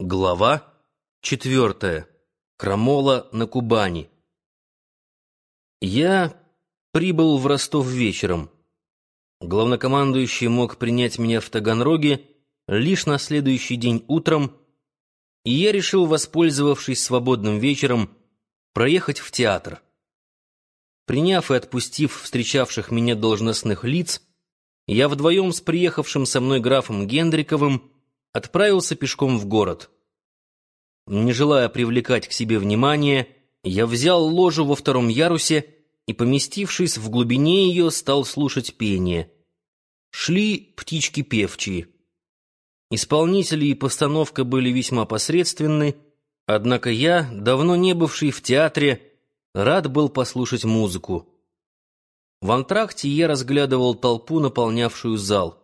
Глава четвертая. Крамола на Кубани. Я прибыл в Ростов вечером. Главнокомандующий мог принять меня в Таганроге лишь на следующий день утром, и я решил, воспользовавшись свободным вечером, проехать в театр. Приняв и отпустив встречавших меня должностных лиц, я вдвоем с приехавшим со мной графом Гендриковым отправился пешком в город. Не желая привлекать к себе внимание, я взял ложу во втором ярусе и, поместившись в глубине ее, стал слушать пение. Шли птички певчие. Исполнители и постановка были весьма посредственны, однако я, давно не бывший в театре, рад был послушать музыку. В антракте я разглядывал толпу, наполнявшую зал.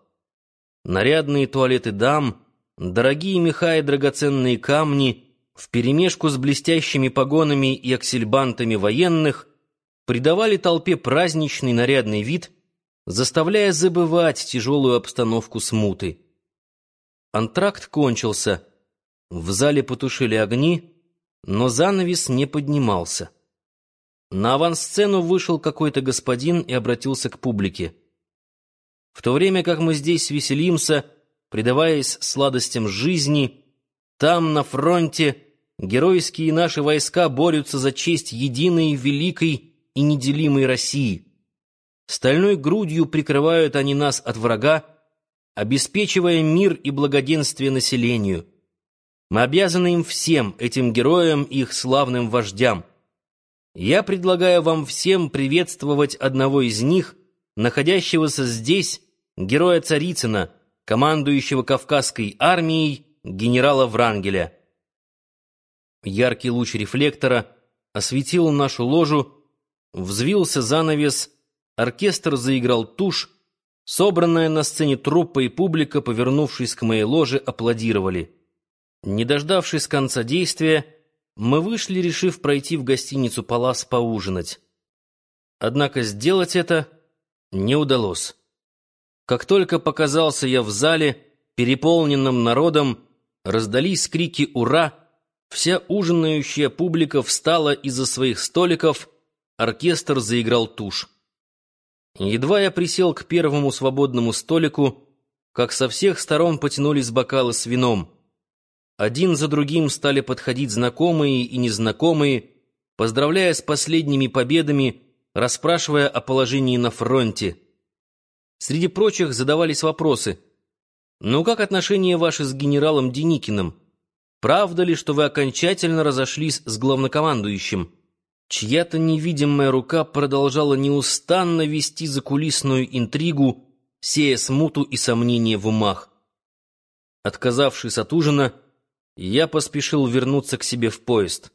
Нарядные туалеты дам — Дорогие меха и драгоценные камни, вперемешку с блестящими погонами и аксельбантами военных, придавали толпе праздничный нарядный вид, заставляя забывать тяжелую обстановку смуты. Антракт кончился. В зале потушили огни, но занавес не поднимался. На авансцену вышел какой-то господин и обратился к публике. В то время как мы здесь веселимся, предаваясь сладостям жизни, там, на фронте, геройские наши войска борются за честь единой, великой и неделимой России. Стальной грудью прикрывают они нас от врага, обеспечивая мир и благоденствие населению. Мы обязаны им всем, этим героям и их славным вождям. Я предлагаю вам всем приветствовать одного из них, находящегося здесь, героя Царицына, командующего Кавказской армией генерала Врангеля. Яркий луч рефлектора осветил нашу ложу, взвился занавес, оркестр заиграл тушь, собранная на сцене труппа и публика, повернувшись к моей ложе, аплодировали. Не дождавшись конца действия, мы вышли, решив пройти в гостиницу «Палас» поужинать. Однако сделать это не удалось. Как только показался я в зале, переполненном народом, раздались крики «Ура!», вся ужинающая публика встала из-за своих столиков, оркестр заиграл тушь. Едва я присел к первому свободному столику, как со всех сторон потянулись бокалы с вином. Один за другим стали подходить знакомые и незнакомые, поздравляя с последними победами, расспрашивая о положении на фронте. Среди прочих задавались вопросы. «Ну как отношения ваши с генералом Деникиным? Правда ли, что вы окончательно разошлись с главнокомандующим?» Чья-то невидимая рука продолжала неустанно вести закулисную интригу, сея смуту и сомнения в умах. Отказавшись от ужина, я поспешил вернуться к себе в поезд.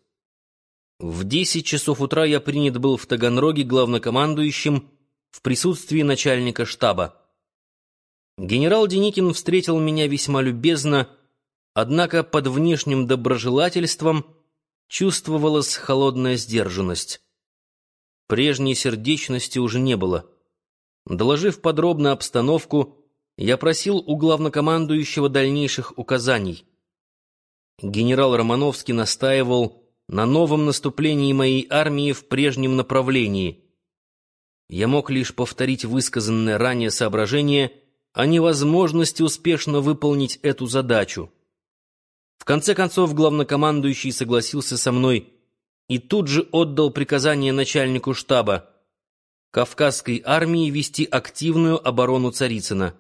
В десять часов утра я принят был в Таганроге главнокомандующим, в присутствии начальника штаба. Генерал Деникин встретил меня весьма любезно, однако под внешним доброжелательством чувствовалась холодная сдержанность. Прежней сердечности уже не было. Доложив подробно обстановку, я просил у главнокомандующего дальнейших указаний. Генерал Романовский настаивал на новом наступлении моей армии в прежнем направлении — я мог лишь повторить высказанное ранее соображение о невозможности успешно выполнить эту задачу. В конце концов, главнокомандующий согласился со мной и тут же отдал приказание начальнику штаба Кавказской армии вести активную оборону Царицына.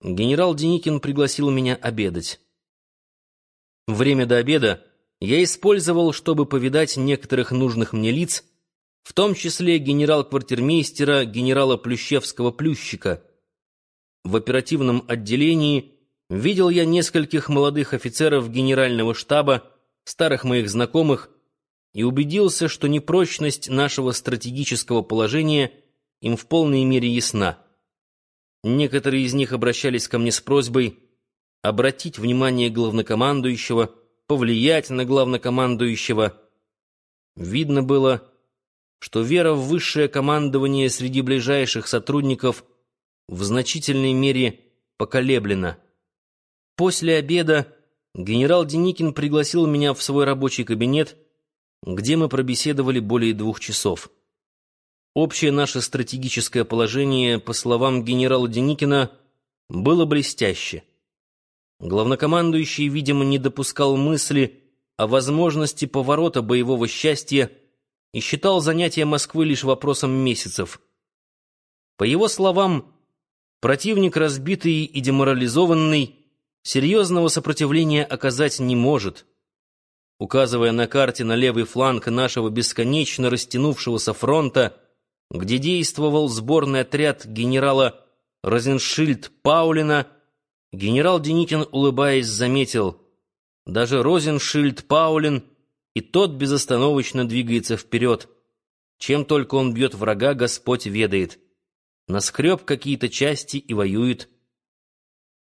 Генерал Деникин пригласил меня обедать. Время до обеда я использовал, чтобы повидать некоторых нужных мне лиц, в том числе генерал-квартирмейстера генерала Плющевского-Плющика. В оперативном отделении видел я нескольких молодых офицеров генерального штаба, старых моих знакомых, и убедился, что непрочность нашего стратегического положения им в полной мере ясна. Некоторые из них обращались ко мне с просьбой обратить внимание главнокомандующего, повлиять на главнокомандующего. Видно было, что вера в высшее командование среди ближайших сотрудников в значительной мере поколеблена. После обеда генерал Деникин пригласил меня в свой рабочий кабинет, где мы пробеседовали более двух часов. Общее наше стратегическое положение, по словам генерала Деникина, было блестяще. Главнокомандующий, видимо, не допускал мысли о возможности поворота боевого счастья и считал занятие Москвы лишь вопросом месяцев. По его словам, противник разбитый и деморализованный серьезного сопротивления оказать не может. Указывая на карте на левый фланг нашего бесконечно растянувшегося фронта, где действовал сборный отряд генерала Розеншильд Паулина, генерал Деникин, улыбаясь, заметил, даже Розеншильд Паулин и тот безостановочно двигается вперед. Чем только он бьет врага, Господь ведает. Наскреб какие-то части и воюет